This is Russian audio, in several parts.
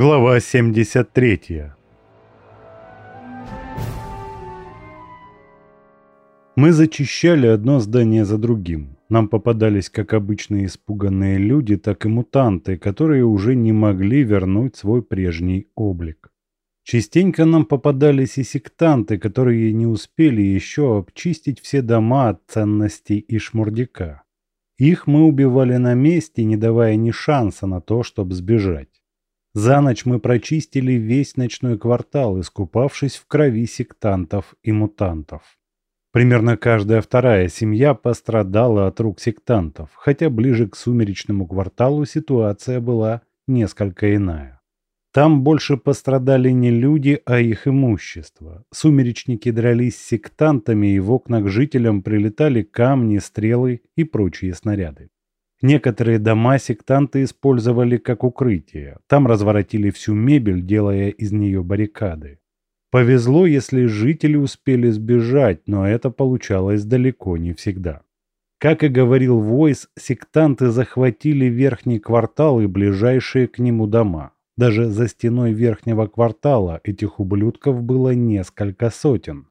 Глава 73 Мы зачищали одно здание за другим. Нам попадались как обычные испуганные люди, так и мутанты, которые уже не могли вернуть свой прежний облик. Частенько нам попадались и сектанты, которые не успели еще обчистить все дома от ценностей и шмурдяка. Их мы убивали на месте, не давая ни шанса на то, чтобы сбежать. За ночь мы прочистили весь ночной квартал, искупавшись в крови сектантов и мутантов. Примерно каждая вторая семья пострадала от рук сектантов, хотя ближе к сумеречному кварталу ситуация была несколько иная. Там больше пострадали не люди, а их имущество. Сумеречники дрались с сектантами, и в окна к жителям прилетали камни, стрелы и прочие снаряды. Некоторые дома сектанты использовали как укрытие. Там разворотили всю мебель, делая из нее баррикады. Повезло, если жители успели сбежать, но это получалось далеко не всегда. Как и говорил Войс, сектанты захватили верхний квартал и ближайшие к нему дома. Даже за стеной верхнего квартала этих ублюдков было несколько сотен.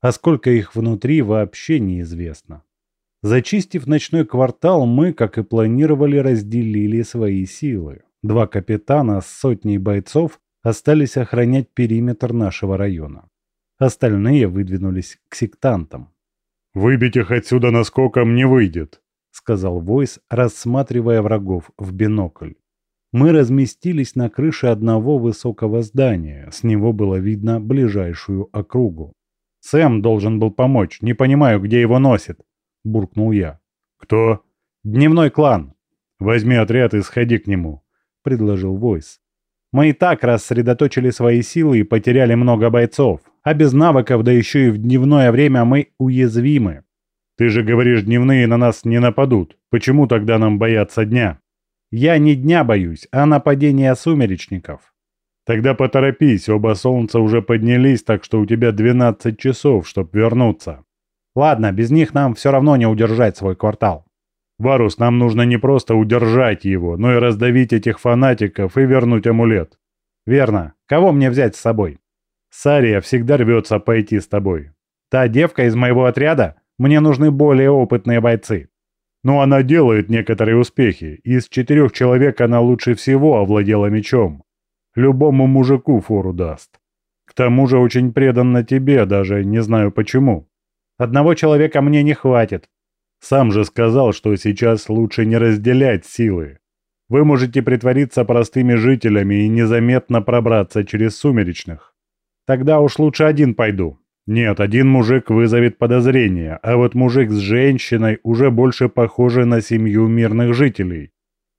А сколько их внутри вообще неизвестно. Зачистив ночной квартал, мы, как и планировали, разделили свои силы. Два капитана с сотней бойцов остались охранять периметр нашего района. Остальные выдвинулись к сектантам. «Выбить их отсюда наскоком не выйдет», — сказал Войс, рассматривая врагов в бинокль. Мы разместились на крыше одного высокого здания. С него было видно ближайшую округу. «Сэм должен был помочь. Не понимаю, где его носит», — буркнул я. «Кто?» «Дневной клан». «Возьми отряд и сходи к нему», — предложил Войс. «Мы и так рассредоточили свои силы и потеряли много бойцов. А без навыков, да еще и в дневное время мы уязвимы». «Ты же говоришь, дневные на нас не нападут. Почему тогда нам бояться дня?» Я не дня боюсь, а нападения сумеречников. Тогда поторопись, оба солнца уже поднялись, так что у тебя 12 часов, чтобы вернуться. Ладно, без них нам все равно не удержать свой квартал. Варус, нам нужно не просто удержать его, но и раздавить этих фанатиков и вернуть амулет. Верно. Кого мне взять с собой? Сария всегда рвется пойти с тобой. Та девка из моего отряда? Мне нужны более опытные бойцы. Но она делает некоторые успехи. Из четырех человек она лучше всего овладела мечом. Любому мужику фору даст. К тому же очень преданна тебе, даже не знаю почему. Одного человека мне не хватит. Сам же сказал, что сейчас лучше не разделять силы. Вы можете притвориться простыми жителями и незаметно пробраться через сумеречных. Тогда уж лучше один пойду. Нет, один мужик вызовет подозрение, а вот мужик с женщиной уже больше похожи на семью мирных жителей.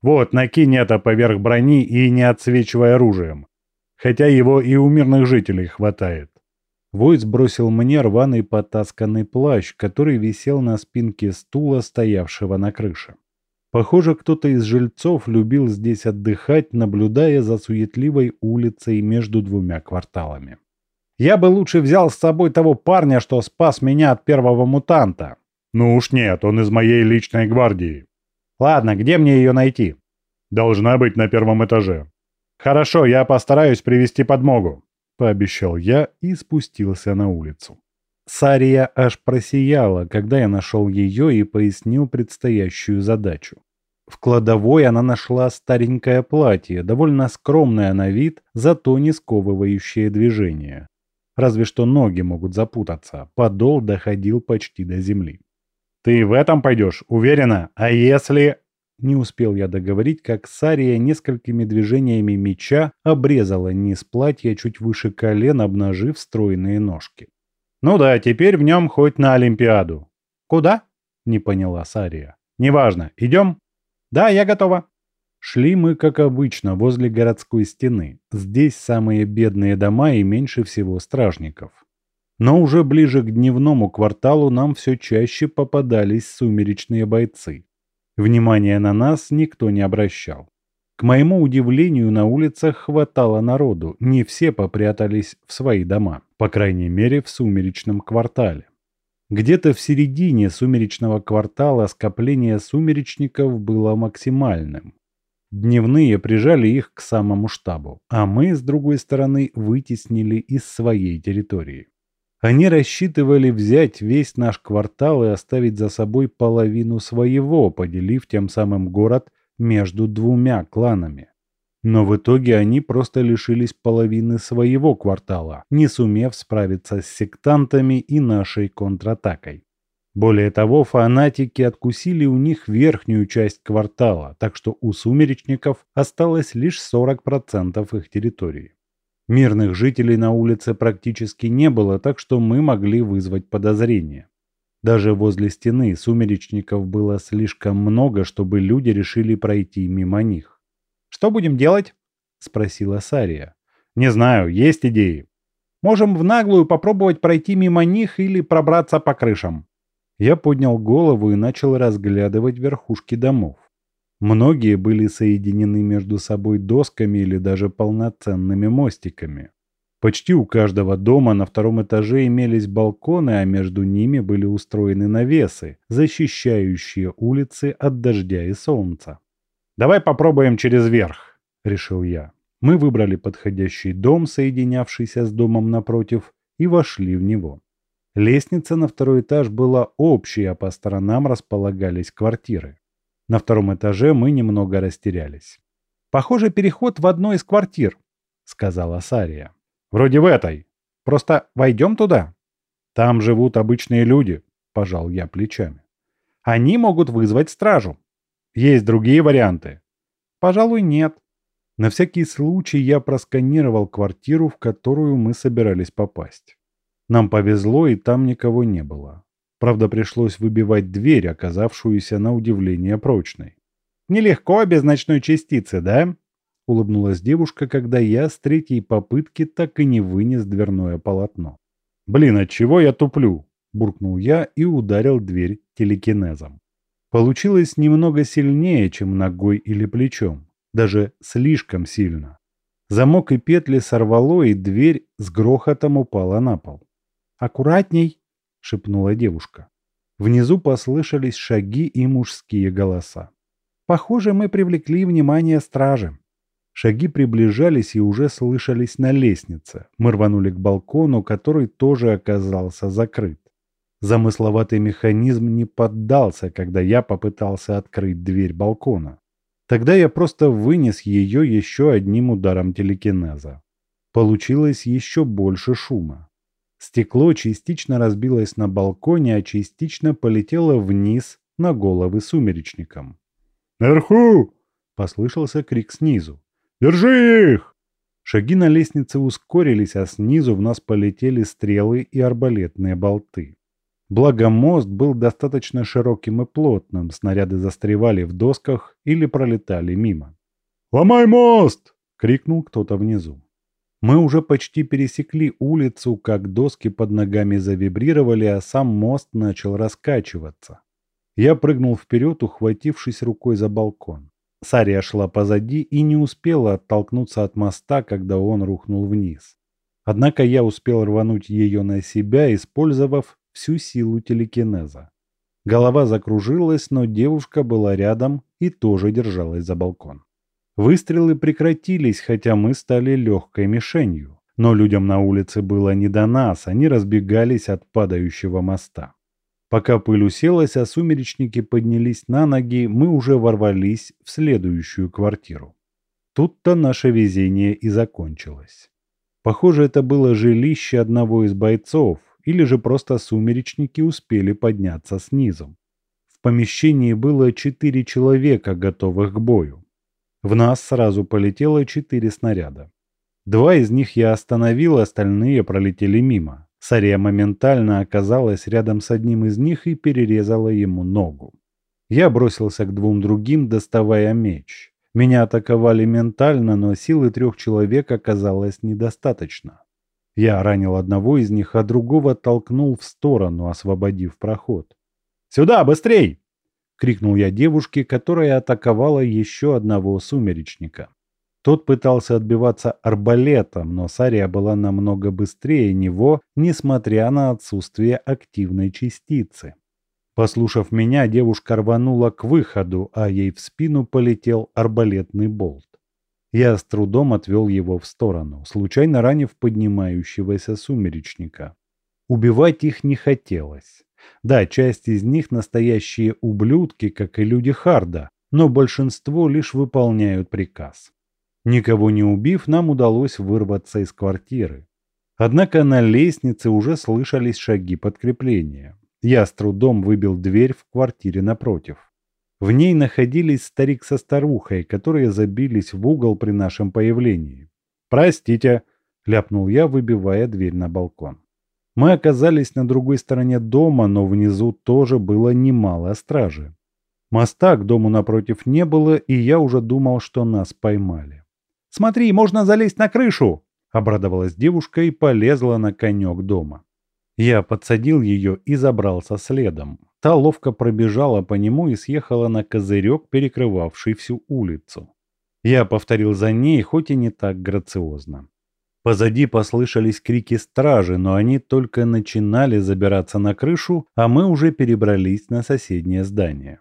Вот, накинь это поверх брони и не отсвечивай оружием. Хотя его и у мирных жителей хватает. Войс бросил мне рваный потасканный плащ, который висел на спинке стула, стоявшего на крыше. Похоже, кто-то из жильцов любил здесь отдыхать, наблюдая за суетливой улицей между двумя кварталами. Я бы лучше взял с собой того парня, что спас меня от первого мутанта. Ну уж нет, он из моей личной гвардии. Ладно, где мне ее найти? Должна быть на первом этаже. Хорошо, я постараюсь привести подмогу, пообещал я и спустился на улицу. Сария аж просияла, когда я нашел ее и пояснил предстоящую задачу. В кладовой она нашла старенькое платье, довольно скромное на вид, зато не сковывающее движение разве что ноги могут запутаться. Подол доходил почти до земли. «Ты в этом пойдешь, уверена? А если...» Не успел я договорить, как Сария несколькими движениями меча обрезала низ платья чуть выше колен, обнажив стройные ножки. «Ну да, теперь в нем хоть на Олимпиаду». «Куда?» – не поняла Сария. «Неважно. Идем?» «Да, я готова». Шли мы, как обычно, возле городской стены. Здесь самые бедные дома и меньше всего стражников. Но уже ближе к дневному кварталу нам все чаще попадались сумеречные бойцы. Внимания на нас никто не обращал. К моему удивлению, на улицах хватало народу, не все попрятались в свои дома, по крайней мере в сумеречном квартале. Где-то в середине сумеречного квартала скопление сумеречников было максимальным. Дневные прижали их к самому штабу, а мы, с другой стороны, вытеснили из своей территории. Они рассчитывали взять весь наш квартал и оставить за собой половину своего, поделив тем самым город между двумя кланами. Но в итоге они просто лишились половины своего квартала, не сумев справиться с сектантами и нашей контратакой. Более того, фанатики откусили у них верхнюю часть квартала, так что у сумеречников осталось лишь 40% их территории. Мирных жителей на улице практически не было, так что мы могли вызвать подозрения. Даже возле стены сумеречников было слишком много, чтобы люди решили пройти мимо них. «Что будем делать?» – спросила Сария. «Не знаю, есть идеи. Можем в наглую попробовать пройти мимо них или пробраться по крышам». Я поднял голову и начал разглядывать верхушки домов. Многие были соединены между собой досками или даже полноценными мостиками. Почти у каждого дома на втором этаже имелись балконы, а между ними были устроены навесы, защищающие улицы от дождя и солнца. «Давай попробуем через верх», — решил я. Мы выбрали подходящий дом, соединявшийся с домом напротив, и вошли в него. Лестница на второй этаж была общей, а по сторонам располагались квартиры. На втором этаже мы немного растерялись. «Похоже, переход в одной из квартир», — сказала Сария. «Вроде в этой. Просто войдем туда». «Там живут обычные люди», — пожал я плечами. «Они могут вызвать стражу». «Есть другие варианты?» «Пожалуй, нет». На всякий случай я просканировал квартиру, в которую мы собирались попасть. Нам повезло, и там никого не было. Правда, пришлось выбивать дверь, оказавшуюся на удивление прочной. «Нелегко без ночной частицы, да?» — улыбнулась девушка, когда я с третьей попытки так и не вынес дверное полотно. «Блин, от чего я туплю?» — буркнул я и ударил дверь телекинезом. Получилось немного сильнее, чем ногой или плечом. Даже слишком сильно. Замок и петли сорвало, и дверь с грохотом упала на пол. «Аккуратней!» — шепнула девушка. Внизу послышались шаги и мужские голоса. «Похоже, мы привлекли внимание стражи». Шаги приближались и уже слышались на лестнице. Мы рванули к балкону, который тоже оказался закрыт. Замысловатый механизм не поддался, когда я попытался открыть дверь балкона. Тогда я просто вынес ее еще одним ударом телекинеза. Получилось еще больше шума. Стекло частично разбилось на балконе, а частично полетело вниз на головы сумеречникам. «Наверху!» – послышался крик снизу. «Держи их!» Шаги на лестнице ускорились, а снизу в нас полетели стрелы и арбалетные болты. Благо мост был достаточно широким и плотным, снаряды застревали в досках или пролетали мимо. «Ломай мост!» — крикнул кто-то внизу. Мы уже почти пересекли улицу, как доски под ногами завибрировали, а сам мост начал раскачиваться. Я прыгнул вперед, ухватившись рукой за балкон. Сария шла позади и не успела оттолкнуться от моста, когда он рухнул вниз. Однако я успел рвануть ее на себя, использовав всю силу телекинеза. Голова закружилась, но девушка была рядом и тоже держалась за балкон. Выстрелы прекратились, хотя мы стали легкой мишенью. Но людям на улице было не до нас, они разбегались от падающего моста. Пока пыль уселась, а сумеречники поднялись на ноги, мы уже ворвались в следующую квартиру. Тут-то наше везение и закончилось. Похоже, это было жилище одного из бойцов, или же просто сумеречники успели подняться снизу. В помещении было четыре человека, готовых к бою. В нас сразу полетело четыре снаряда. Два из них я остановил, остальные пролетели мимо. Сария моментально оказалась рядом с одним из них и перерезала ему ногу. Я бросился к двум другим, доставая меч. Меня атаковали ментально, но силы трех человек оказалось недостаточно. Я ранил одного из них, а другого толкнул в сторону, освободив проход. «Сюда, быстрей!» Крикнул я девушке, которая атаковала еще одного сумеречника. Тот пытался отбиваться арбалетом, но Сария была намного быстрее него, несмотря на отсутствие активной частицы. Послушав меня, девушка рванула к выходу, а ей в спину полетел арбалетный болт. Я с трудом отвел его в сторону, случайно ранив поднимающегося сумеречника. Убивать их не хотелось. Да, часть из них настоящие ублюдки, как и люди Харда, но большинство лишь выполняют приказ. Никого не убив, нам удалось вырваться из квартиры. Однако на лестнице уже слышались шаги подкрепления. Я с трудом выбил дверь в квартире напротив. В ней находились старик со старухой, которые забились в угол при нашем появлении. «Простите», — ляпнул я, выбивая дверь на балкон. Мы оказались на другой стороне дома, но внизу тоже было немало стражи. Моста к дому напротив не было, и я уже думал, что нас поймали. «Смотри, можно залезть на крышу!» – обрадовалась девушка и полезла на конек дома. Я подсадил ее и забрался следом. Та ловко пробежала по нему и съехала на козырек, перекрывавший всю улицу. Я повторил за ней, хоть и не так грациозно. Позади послышались крики стражи, но они только начинали забираться на крышу, а мы уже перебрались на соседнее здание.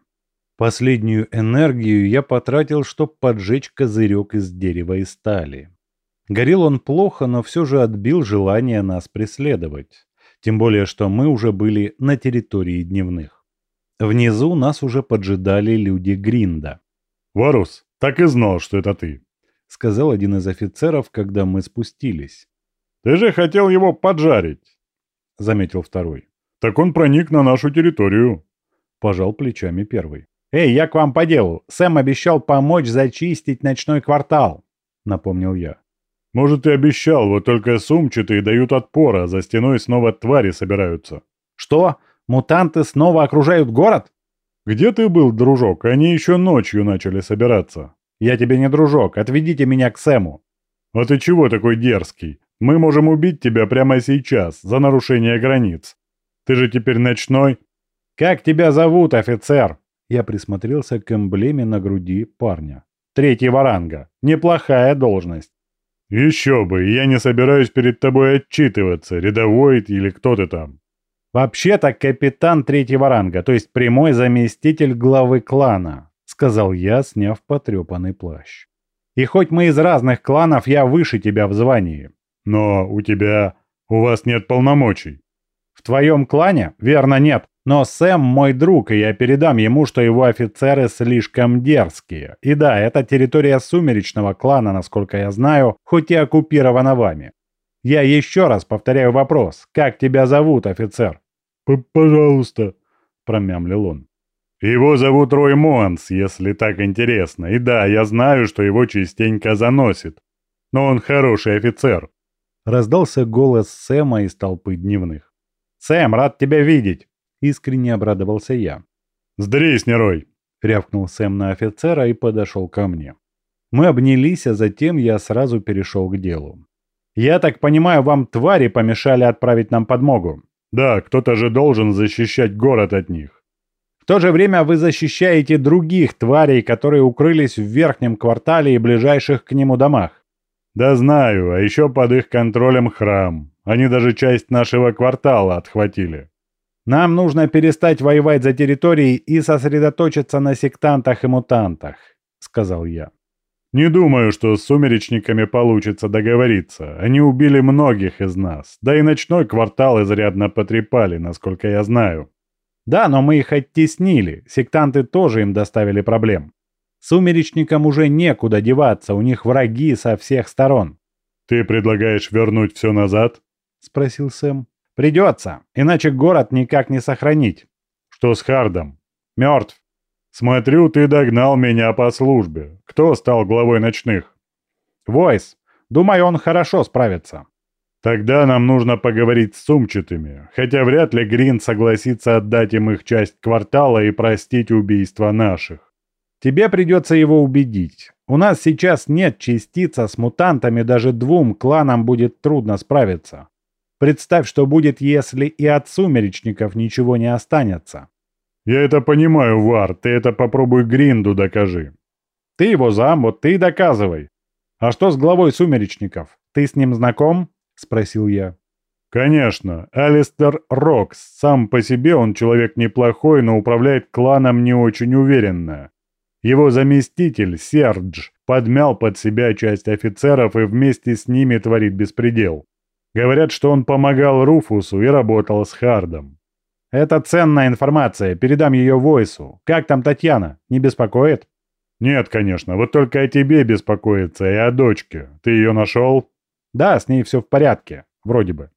Последнюю энергию я потратил, чтобы поджечь козырек из дерева и стали. Горел он плохо, но все же отбил желание нас преследовать. Тем более, что мы уже были на территории дневных. Внизу нас уже поджидали люди Гринда. «Варус, так и знал, что это ты», — сказал один из офицеров, когда мы спустились. «Ты же хотел его поджарить», — заметил второй. «Так он проник на нашу территорию», — пожал плечами первый. «Эй, я к вам по делу. Сэм обещал помочь зачистить ночной квартал», — напомнил я. «Может, и обещал, вот только сумчатые дают отпор, а за стеной снова твари собираются». «Что? Мутанты снова окружают город?» «Где ты был, дружок? Они еще ночью начали собираться». «Я тебе не дружок. Отведите меня к Сэму». «А ты чего такой дерзкий? Мы можем убить тебя прямо сейчас за нарушение границ. Ты же теперь ночной». «Как тебя зовут, офицер?» Я присмотрелся к эмблеме на груди парня. «Третьего ранга. Неплохая должность». «Еще бы, я не собираюсь перед тобой отчитываться, рядовой или кто ты там». «Вообще-то капитан третьего ранга, то есть прямой заместитель главы клана», сказал я, сняв потрепанный плащ. «И хоть мы из разных кланов, я выше тебя в звании». «Но у тебя... у вас нет полномочий». «В твоем клане? Верно, нет. Но Сэм мой друг, и я передам ему, что его офицеры слишком дерзкие. И да, это территория сумеречного клана, насколько я знаю, хоть и оккупирована вами. Я еще раз повторяю вопрос. Как тебя зовут, офицер? «Пожалуйста», — промямлил он. «Его зовут Рой Монс, если так интересно. И да, я знаю, что его частенько заносит. Но он хороший офицер». Раздался голос Сэма из толпы дневных. «Сэм, рад тебя видеть!» Искренне обрадовался я. «Сдрись, Рой!» — рявкнул Сэм на офицера и подошел ко мне. Мы обнялись, а затем я сразу перешел к делу. «Я так понимаю, вам твари помешали отправить нам подмогу?» «Да, кто-то же должен защищать город от них». «В то же время вы защищаете других тварей, которые укрылись в верхнем квартале и ближайших к нему домах». «Да знаю, а еще под их контролем храм. Они даже часть нашего квартала отхватили». Нам нужно перестать воевать за территории и сосредоточиться на сектантах и мутантах», — сказал я. «Не думаю, что с сумеречниками получится договориться. Они убили многих из нас. Да и ночной квартал изрядно потрепали, насколько я знаю». «Да, но мы их оттеснили. Сектанты тоже им доставили проблем. Сумеречникам уже некуда деваться, у них враги со всех сторон». «Ты предлагаешь вернуть все назад?» — спросил Сэм. Придется, иначе город никак не сохранить. Что с Хардом? Мертв. Смотрю, ты догнал меня по службе. Кто стал главой ночных? Войс. Думаю, он хорошо справится. Тогда нам нужно поговорить с сумчатыми, хотя вряд ли Грин согласится отдать им их часть квартала и простить убийство наших. Тебе придется его убедить. У нас сейчас нет частица с мутантами, даже двум кланам будет трудно справиться. Представь, что будет, если и от сумеречников ничего не останется. Я это понимаю, Вар, ты это попробуй Гринду докажи. Ты его зам, вот ты и доказывай. А что с главой сумеречников? Ты с ним знаком? Спросил я. Конечно, Алистер Рокс. Сам по себе он человек неплохой, но управляет кланом не очень уверенно. Его заместитель, Сердж, подмял под себя часть офицеров и вместе с ними творит беспредел. Говорят, что он помогал Руфусу и работал с Хардом. «Это ценная информация, передам ее Войсу. Как там Татьяна? Не беспокоит?» «Нет, конечно, вот только о тебе беспокоится и о дочке. Ты ее нашел?» «Да, с ней все в порядке. Вроде бы».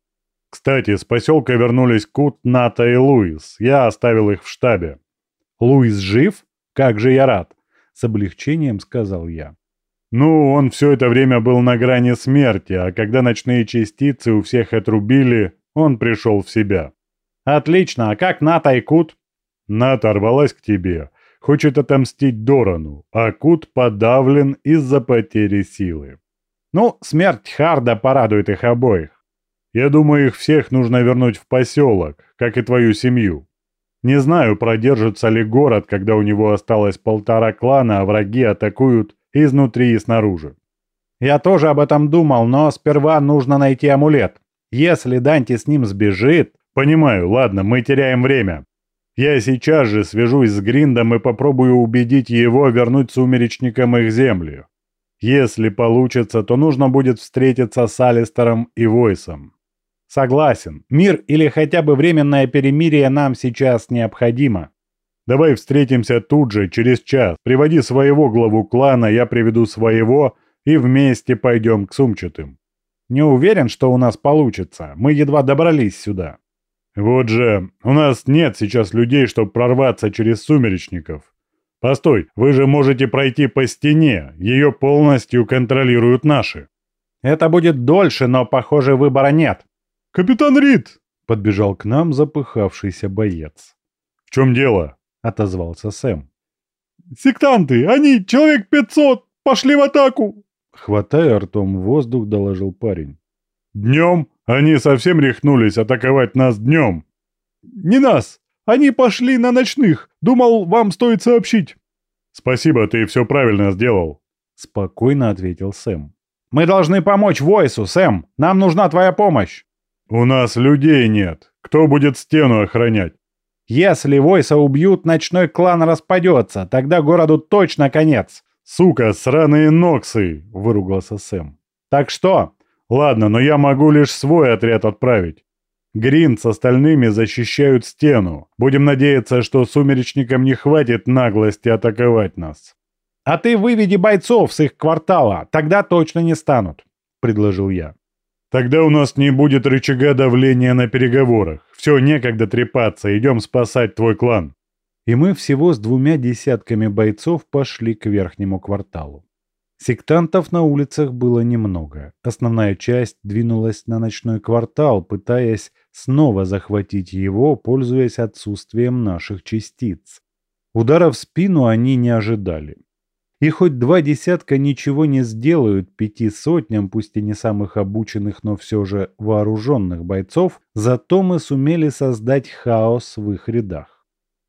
«Кстати, с поселка вернулись Кут, Ната и Луис. Я оставил их в штабе». «Луис жив? Как же я рад!» С облегчением сказал я. Ну, он все это время был на грани смерти, а когда ночные частицы у всех отрубили, он пришел в себя. Отлично, а как Ната и Кут? Ната рвалась к тебе, хочет отомстить Дорану, а Кут подавлен из-за потери силы. Ну, смерть Харда порадует их обоих. Я думаю, их всех нужно вернуть в поселок, как и твою семью. Не знаю, продержится ли город, когда у него осталось полтора клана, а враги атакуют изнутри и снаружи. Я тоже об этом думал, но сперва нужно найти амулет. Если Данти с ним сбежит... Понимаю, ладно, мы теряем время. Я сейчас же свяжусь с Гриндом и попробую убедить его вернуть сумеречникам их землю. Если получится, то нужно будет встретиться с Алистером и Войсом. Согласен, мир или хотя бы временное перемирие нам сейчас необходимо. Давай встретимся тут же, через час. Приводи своего главу клана, я приведу своего, и вместе пойдем к сумчатым. Не уверен, что у нас получится. Мы едва добрались сюда. Вот же, у нас нет сейчас людей, чтобы прорваться через сумеречников. Постой, вы же можете пройти по стене. Ее полностью контролируют наши. Это будет дольше, но, похоже, выбора нет. Капитан Рид! Подбежал к нам запыхавшийся боец. В чем дело? отозвался Сэм. «Сектанты! Они, человек пятьсот, пошли в атаку!» Хватая ртом воздух, доложил парень. «Днем? Они совсем рехнулись атаковать нас днем!» «Не нас! Они пошли на ночных! Думал, вам стоит сообщить!» «Спасибо, ты все правильно сделал!» Спокойно ответил Сэм. «Мы должны помочь Войсу, Сэм! Нам нужна твоя помощь!» «У нас людей нет! Кто будет стену охранять?» Если Войса убьют, ночной клан распадется. Тогда городу точно конец. Сука, сраные ноксы, выругался Сэм. Так что? Ладно, но я могу лишь свой отряд отправить. Грин с остальными защищают стену. Будем надеяться, что сумеречникам не хватит наглости атаковать нас. А ты выведи бойцов с их квартала, тогда точно не станут, предложил я. Тогда у нас не будет рычага давления на переговорах. Все, некогда трепаться, идем спасать твой клан. И мы всего с двумя десятками бойцов пошли к верхнему кварталу. Сектантов на улицах было немного. Основная часть двинулась на ночной квартал, пытаясь снова захватить его, пользуясь отсутствием наших частиц. Удара в спину они не ожидали. И хоть два десятка ничего не сделают пяти сотням, пусть и не самых обученных, но все же вооруженных бойцов, зато мы сумели создать хаос в их рядах.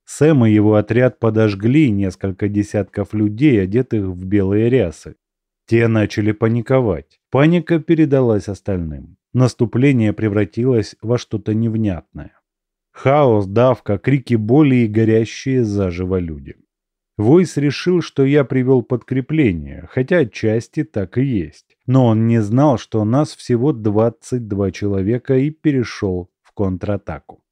Сэм и его отряд подожгли несколько десятков людей, одетых в белые рясы. Те начали паниковать. Паника передалась остальным. Наступление превратилось во что-то невнятное. Хаос, давка, крики боли и горящие заживо люди. Войс решил, что я привел подкрепление, хотя отчасти так и есть. Но он не знал, что нас всего 22 человека и перешел в контратаку.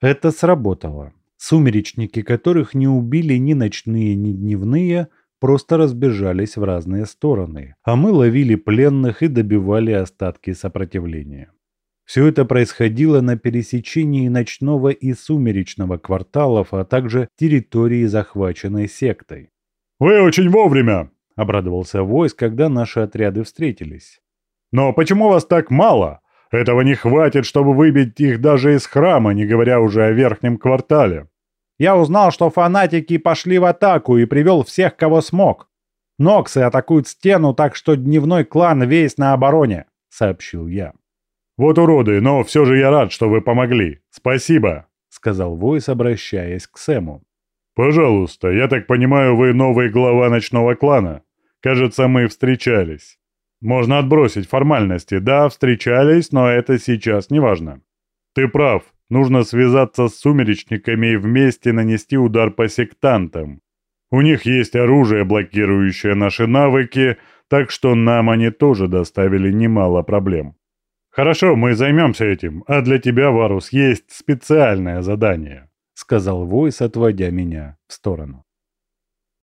Это сработало. Сумеречники, которых не убили ни ночные, ни дневные, просто разбежались в разные стороны, а мы ловили пленных и добивали остатки сопротивления. Все это происходило на пересечении ночного и сумеречного кварталов, а также территории, захваченной сектой. «Вы очень вовремя!» – обрадовался Войс, когда наши отряды встретились. «Но почему вас так мало? Этого не хватит, чтобы выбить их даже из храма, не говоря уже о верхнем квартале». «Я узнал, что фанатики пошли в атаку и привел всех, кого смог. Ноксы атакуют стену, так что дневной клан весь на обороне», – сообщил я. «Вот уроды, но все же я рад, что вы помогли. Спасибо», — сказал Войс, обращаясь к Сэму. «Пожалуйста, я так понимаю, вы новый глава ночного клана. Кажется, мы встречались». Можно отбросить формальности. Да, встречались, но это сейчас не важно. Ты прав. Нужно связаться с сумеречниками и вместе нанести удар по сектантам. У них есть оружие, блокирующее наши навыки, так что нам они тоже доставили немало проблем. Хорошо, мы займемся этим, а для тебя, Варус, есть специальное задание, сказал Войс, отводя меня в сторону.